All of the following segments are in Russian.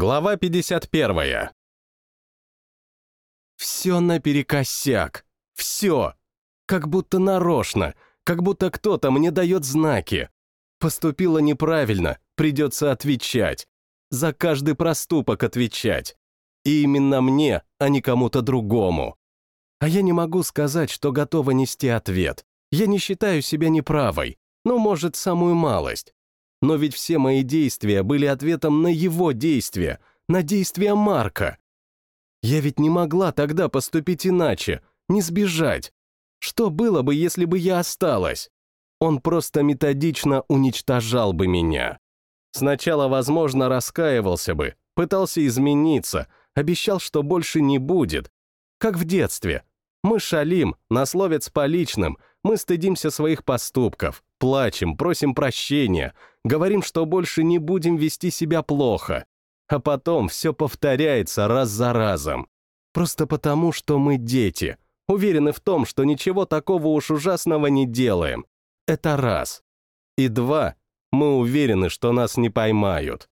Глава 51. Все наперекосяк. Все. Как будто нарочно, как будто кто-то мне дает знаки. Поступила неправильно, придется отвечать. За каждый проступок отвечать. И именно мне, а не кому-то другому. А я не могу сказать, что готова нести ответ. Я не считаю себя неправой. Ну, может, самую малость. Но ведь все мои действия были ответом на его действия, на действия Марка. Я ведь не могла тогда поступить иначе, не сбежать. Что было бы, если бы я осталась? Он просто методично уничтожал бы меня. Сначала, возможно, раскаивался бы, пытался измениться, обещал, что больше не будет. Как в детстве. Мы шалим, нас ловят с поличным, мы стыдимся своих поступков, плачем, просим прощения, говорим, что больше не будем вести себя плохо. А потом все повторяется раз за разом. Просто потому, что мы дети, уверены в том, что ничего такого уж ужасного не делаем. Это раз. И два, мы уверены, что нас не поймают.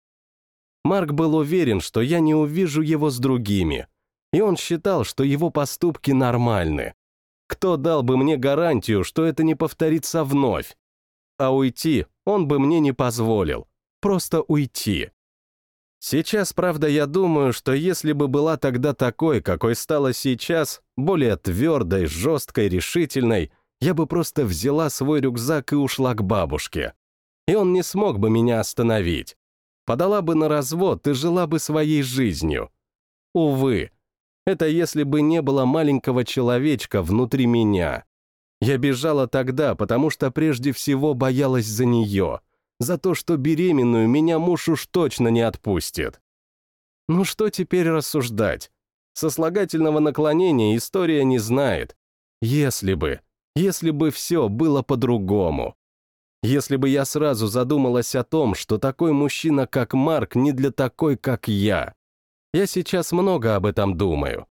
Марк был уверен, что я не увижу его с другими, и он считал, что его поступки нормальны. Кто дал бы мне гарантию, что это не повторится вновь? А уйти он бы мне не позволил. Просто уйти. Сейчас, правда, я думаю, что если бы была тогда такой, какой стала сейчас, более твердой, жесткой, решительной, я бы просто взяла свой рюкзак и ушла к бабушке. И он не смог бы меня остановить. Подала бы на развод и жила бы своей жизнью. Увы, это если бы не было маленького человечка внутри меня. Я бежала тогда, потому что прежде всего боялась за нее, за то, что беременную меня муж уж точно не отпустит. Ну что теперь рассуждать? Сослагательного наклонения история не знает. Если бы, если бы все было по-другому. Если бы я сразу задумалась о том, что такой мужчина, как Марк, не для такой, как я. Я сейчас много об этом думаю.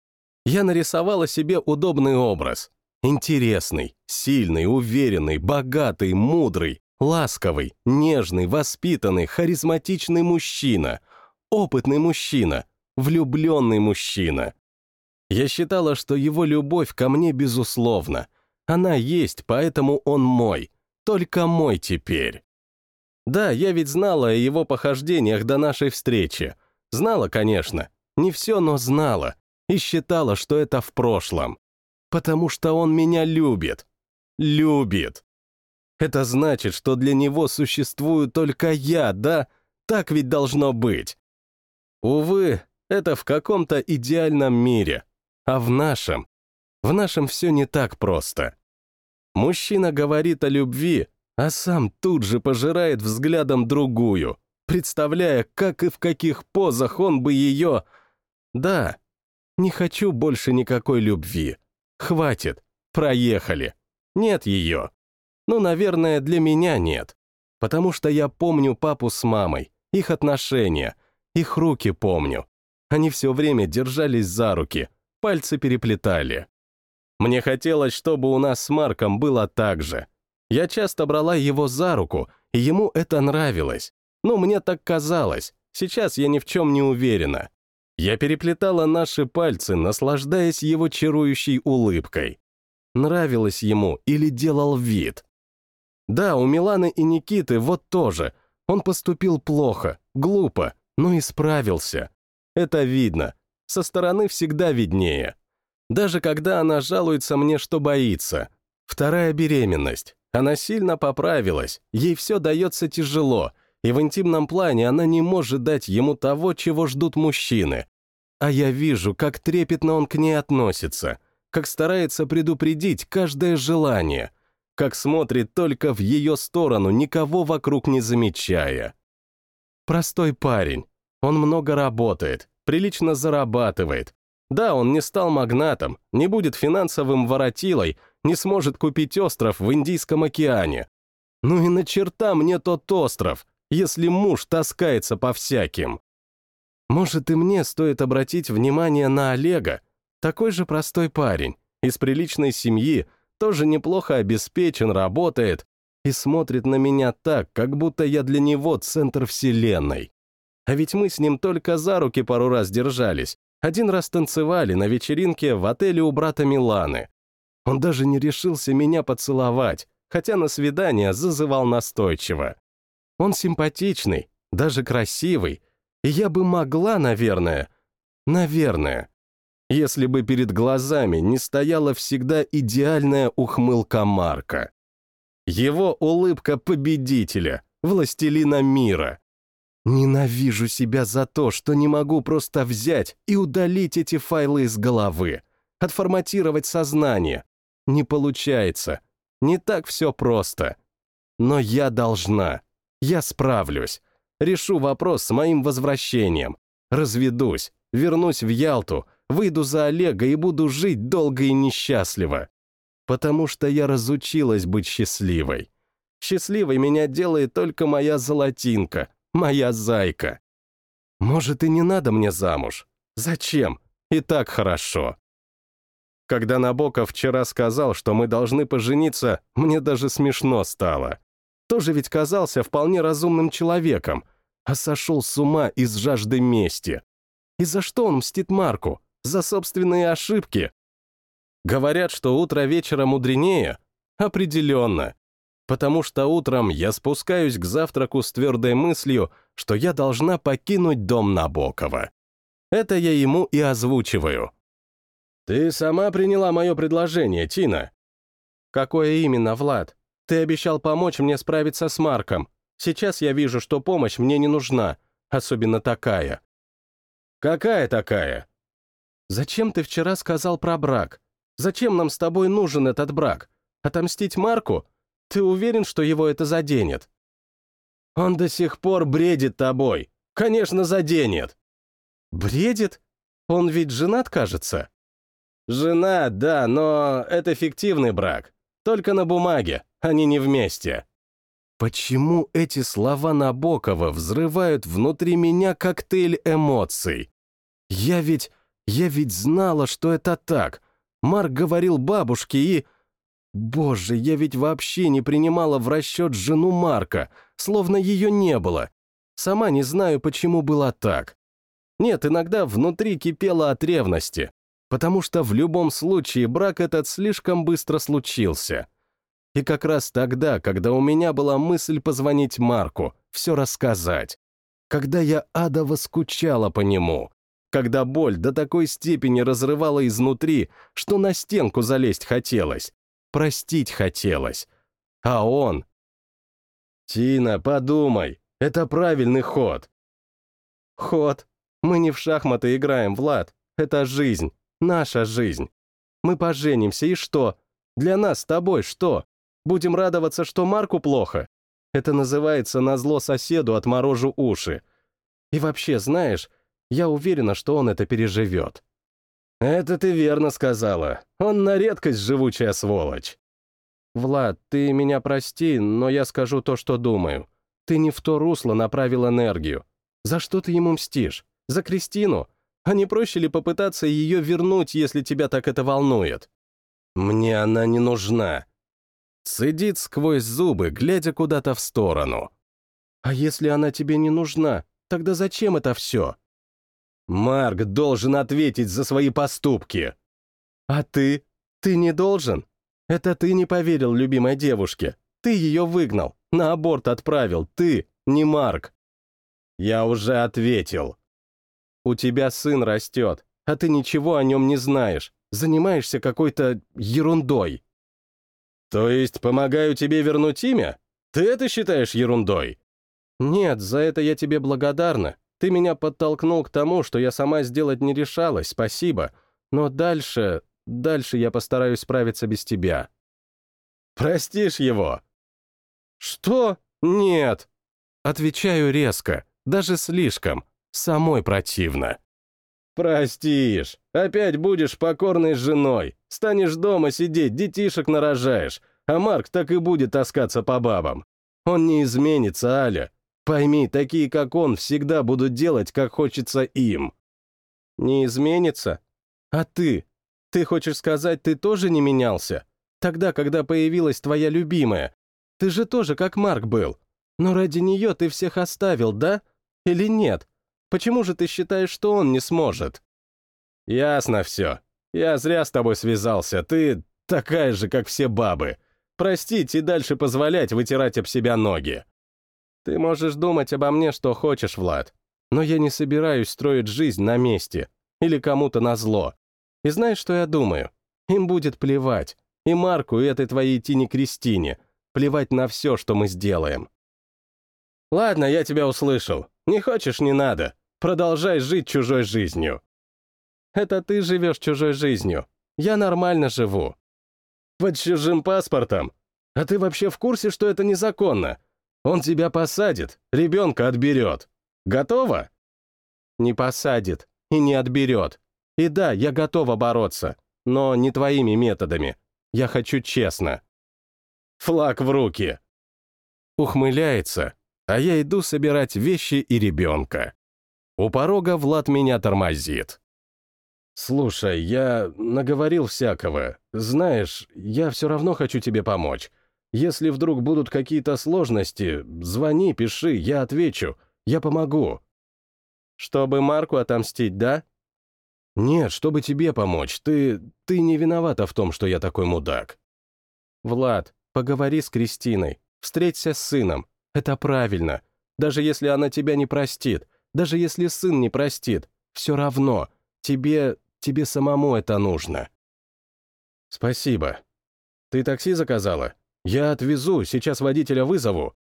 Я нарисовала себе удобный образ, Интересный, сильный, уверенный, богатый, мудрый, ласковый, нежный, воспитанный, харизматичный мужчина, опытный мужчина, влюбленный мужчина. Я считала, что его любовь ко мне безусловна. Она есть, поэтому он мой. Только мой теперь. Да, я ведь знала о его похождениях до нашей встречи. Знала, конечно. Не все, но знала. И считала, что это в прошлом. Потому что он меня любит. Любит. Это значит, что для него существую только я, да? Так ведь должно быть. Увы, это в каком-то идеальном мире. А в нашем? В нашем все не так просто. Мужчина говорит о любви, а сам тут же пожирает взглядом другую, представляя, как и в каких позах он бы ее... Да, не хочу больше никакой любви. Хватит, проехали. Нет ее. Ну, наверное, для меня нет. Потому что я помню папу с мамой, их отношения, их руки помню. Они все время держались за руки, пальцы переплетали. Мне хотелось, чтобы у нас с Марком было так же. Я часто брала его за руку, и ему это нравилось. Ну, мне так казалось. Сейчас я ни в чем не уверена. Я переплетала наши пальцы, наслаждаясь его чарующей улыбкой. Нравилось ему или делал вид. Да, у Миланы и Никиты вот тоже. Он поступил плохо, глупо, но исправился. Это видно. Со стороны всегда виднее. Даже когда она жалуется мне, что боится. Вторая беременность. Она сильно поправилась, ей все дается тяжело, и в интимном плане она не может дать ему того, чего ждут мужчины. А я вижу, как трепетно он к ней относится, как старается предупредить каждое желание, как смотрит только в ее сторону, никого вокруг не замечая. Простой парень. Он много работает, прилично зарабатывает. Да, он не стал магнатом, не будет финансовым воротилой, не сможет купить остров в Индийском океане. Ну и на черта мне тот остров, если муж таскается по всяким. Может, и мне стоит обратить внимание на Олега, такой же простой парень, из приличной семьи, тоже неплохо обеспечен, работает и смотрит на меня так, как будто я для него центр вселенной. А ведь мы с ним только за руки пару раз держались. Один раз танцевали на вечеринке в отеле у брата Миланы. Он даже не решился меня поцеловать, хотя на свидание зазывал настойчиво. Он симпатичный, даже красивый, я бы могла, наверное, наверное, если бы перед глазами не стояла всегда идеальная ухмылка Марка. Его улыбка победителя, властелина мира. Ненавижу себя за то, что не могу просто взять и удалить эти файлы из головы, отформатировать сознание. Не получается. Не так все просто. Но я должна. Я справлюсь. Решу вопрос с моим возвращением. Разведусь, вернусь в Ялту, выйду за Олега и буду жить долго и несчастливо. Потому что я разучилась быть счастливой. Счастливой меня делает только моя золотинка, моя зайка. Может, и не надо мне замуж? Зачем? И так хорошо. Когда Набоков вчера сказал, что мы должны пожениться, мне даже смешно стало. Тоже ведь казался вполне разумным человеком, а сошел с ума из жажды мести. И за что он мстит Марку? За собственные ошибки? Говорят, что утро вечера мудренее? Определенно потому что утром я спускаюсь к завтраку с твердой мыслью, что я должна покинуть дом Набокова. Это я ему и озвучиваю. «Ты сама приняла мое предложение, Тина?» «Какое именно, Влад? Ты обещал помочь мне справиться с Марком. Сейчас я вижу, что помощь мне не нужна, особенно такая». «Какая такая?» «Зачем ты вчера сказал про брак? Зачем нам с тобой нужен этот брак? Отомстить Марку? Ты уверен, что его это заденет? Он до сих пор бредит тобой. Конечно, заденет. Бредит? Он ведь женат, кажется. Женат, да, но это фиктивный брак. Только на бумаге, они не вместе. Почему эти слова Набокова взрывают внутри меня коктейль эмоций? Я ведь... я ведь знала, что это так. Марк говорил бабушке и... Боже, я ведь вообще не принимала в расчет жену Марка, словно ее не было. Сама не знаю, почему было так. Нет, иногда внутри кипело от ревности, потому что в любом случае брак этот слишком быстро случился. И как раз тогда, когда у меня была мысль позвонить Марку, все рассказать. Когда я адово скучала по нему. Когда боль до такой степени разрывала изнутри, что на стенку залезть хотелось простить хотелось. А он... «Тина, подумай, это правильный ход». «Ход? Мы не в шахматы играем, Влад. Это жизнь, наша жизнь. Мы поженимся, и что? Для нас с тобой что? Будем радоваться, что Марку плохо? Это называется назло соседу отморожу уши. И вообще, знаешь, я уверена, что он это переживет. «Это ты верно сказала. Он на редкость живучая сволочь». «Влад, ты меня прости, но я скажу то, что думаю. Ты не в то русло направил энергию. За что ты ему мстишь? За Кристину? А не проще ли попытаться ее вернуть, если тебя так это волнует?» «Мне она не нужна». Цедит сквозь зубы, глядя куда-то в сторону. «А если она тебе не нужна, тогда зачем это все?» Марк должен ответить за свои поступки. А ты? Ты не должен? Это ты не поверил любимой девушке. Ты ее выгнал, на аборт отправил. Ты, не Марк. Я уже ответил. У тебя сын растет, а ты ничего о нем не знаешь. Занимаешься какой-то ерундой. То есть помогаю тебе вернуть имя? Ты это считаешь ерундой? Нет, за это я тебе благодарна. Ты меня подтолкнул к тому, что я сама сделать не решалась, спасибо. Но дальше... дальше я постараюсь справиться без тебя. Простишь его? Что? Нет. Отвечаю резко, даже слишком. Самой противно. Простишь. Опять будешь покорной женой. Станешь дома сидеть, детишек нарожаешь. А Марк так и будет таскаться по бабам. Он не изменится, Аля. Пойми, такие, как он, всегда будут делать, как хочется им. Не изменится? А ты? Ты хочешь сказать, ты тоже не менялся? Тогда, когда появилась твоя любимая. Ты же тоже как Марк был. Но ради нее ты всех оставил, да? Или нет? Почему же ты считаешь, что он не сможет? Ясно все. Я зря с тобой связался. Ты такая же, как все бабы. Простить и дальше позволять вытирать об себя ноги. Ты можешь думать обо мне, что хочешь, Влад. Но я не собираюсь строить жизнь на месте. Или кому-то на зло. И знаешь, что я думаю? Им будет плевать. И Марку, и этой твоей Тине Кристине. Плевать на все, что мы сделаем. Ладно, я тебя услышал. Не хочешь, не надо. Продолжай жить чужой жизнью. Это ты живешь чужой жизнью. Я нормально живу. Под чужим паспортом? А ты вообще в курсе, что это незаконно? Он тебя посадит, ребенка отберет. Готова? Не посадит и не отберет. И да, я готова бороться, но не твоими методами. Я хочу честно. Флаг в руки. Ухмыляется, а я иду собирать вещи и ребенка. У порога Влад меня тормозит. «Слушай, я наговорил всякого. Знаешь, я все равно хочу тебе помочь. Если вдруг будут какие-то сложности, звони, пиши, я отвечу. Я помогу». «Чтобы Марку отомстить, да?» «Нет, чтобы тебе помочь. Ты... ты не виновата в том, что я такой мудак». «Влад, поговори с Кристиной. Встреться с сыном. Это правильно. Даже если она тебя не простит, даже если сын не простит, все равно. Тебе... тебе самому это нужно». «Спасибо. Ты такси заказала? Я отвезу, сейчас водителя вызову».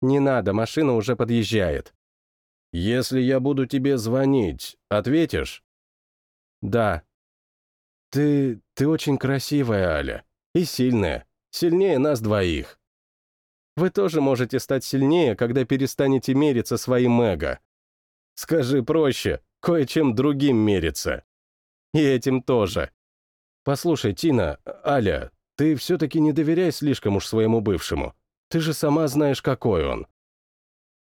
«Не надо, машина уже подъезжает». «Если я буду тебе звонить, ответишь?» «Да». «Ты... ты очень красивая, Аля. И сильная. Сильнее нас двоих». Вы тоже можете стать сильнее, когда перестанете мериться своим эго. Скажи проще, кое-чем другим мериться. И этим тоже. Послушай, Тина, Аля, ты все-таки не доверяй слишком уж своему бывшему. Ты же сама знаешь, какой он.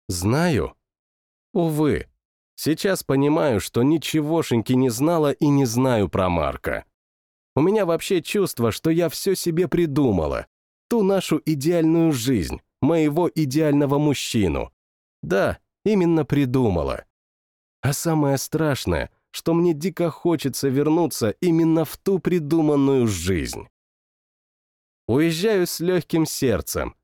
Знаю. Увы. Сейчас понимаю, что ничегошеньки не знала и не знаю про Марка. У меня вообще чувство, что я все себе придумала, ту нашу идеальную жизнь, моего идеального мужчину. Да, именно придумала. А самое страшное, что мне дико хочется вернуться именно в ту придуманную жизнь. Уезжаю с легким сердцем,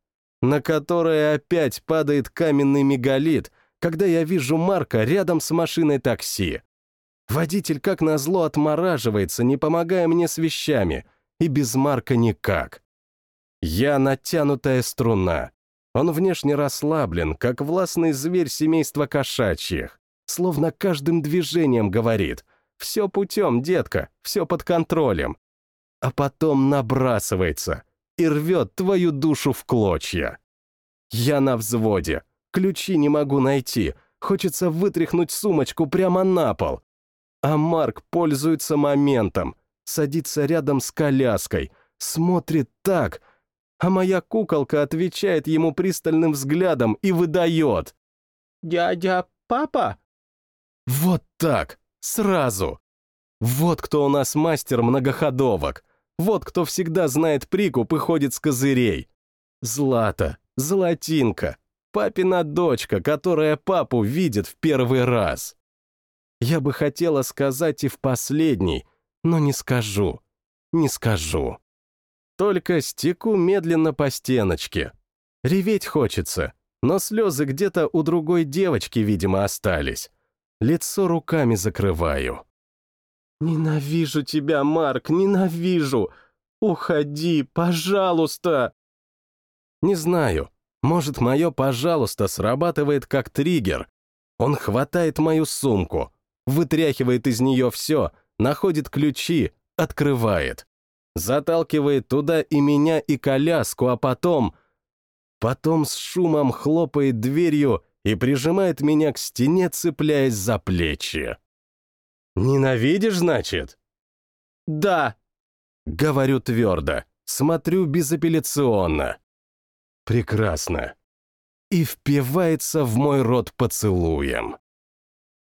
на которое опять падает каменный мегалит, когда я вижу Марка рядом с машиной такси. Водитель как назло отмораживается, не помогая мне с вещами, и без Марка никак. Я натянутая струна. Он внешне расслаблен, как властный зверь семейства кошачьих. Словно каждым движением говорит «Все путем, детка, все под контролем». А потом набрасывается и рвет твою душу в клочья. Я на взводе, ключи не могу найти, хочется вытряхнуть сумочку прямо на пол. А Марк пользуется моментом, садится рядом с коляской, смотрит так — а моя куколка отвечает ему пристальным взглядом и выдает. «Дядя, папа?» Вот так, сразу. Вот кто у нас мастер многоходовок. Вот кто всегда знает прикуп и ходит с козырей. Злата, Золотинка, папина дочка, которая папу видит в первый раз. Я бы хотела сказать и в последний, но не скажу, не скажу. Только стеку медленно по стеночке. Реветь хочется, но слезы где-то у другой девочки, видимо, остались. Лицо руками закрываю. «Ненавижу тебя, Марк, ненавижу! Уходи, пожалуйста!» Не знаю, может, мое «пожалуйста» срабатывает как триггер. Он хватает мою сумку, вытряхивает из нее все, находит ключи, открывает заталкивает туда и меня, и коляску, а потом... Потом с шумом хлопает дверью и прижимает меня к стене, цепляясь за плечи. «Ненавидишь, значит?» «Да», — говорю твердо, смотрю безапелляционно. «Прекрасно». И впивается в мой рот поцелуем.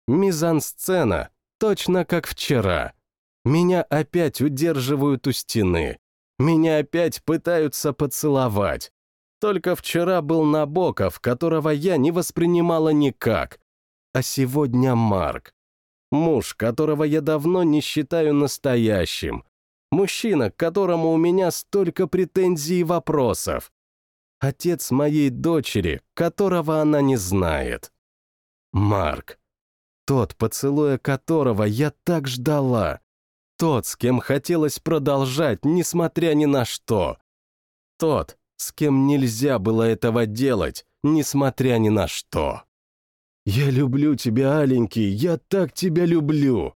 Мизансцена, точно как вчера — меня опять удерживают у стены. Меня опять пытаются поцеловать. Только вчера был Набоков, которого я не воспринимала никак. а сегодня Марк. Муж, которого я давно не считаю настоящим. Мужчина, к которому у меня столько претензий и вопросов. Отец моей дочери, которого она не знает. Марк. Тот, поцелуя которого я так ждала. Тот, с кем хотелось продолжать, несмотря ни на что. Тот, с кем нельзя было этого делать, несмотря ни на что. «Я люблю тебя, аленький, я так тебя люблю!»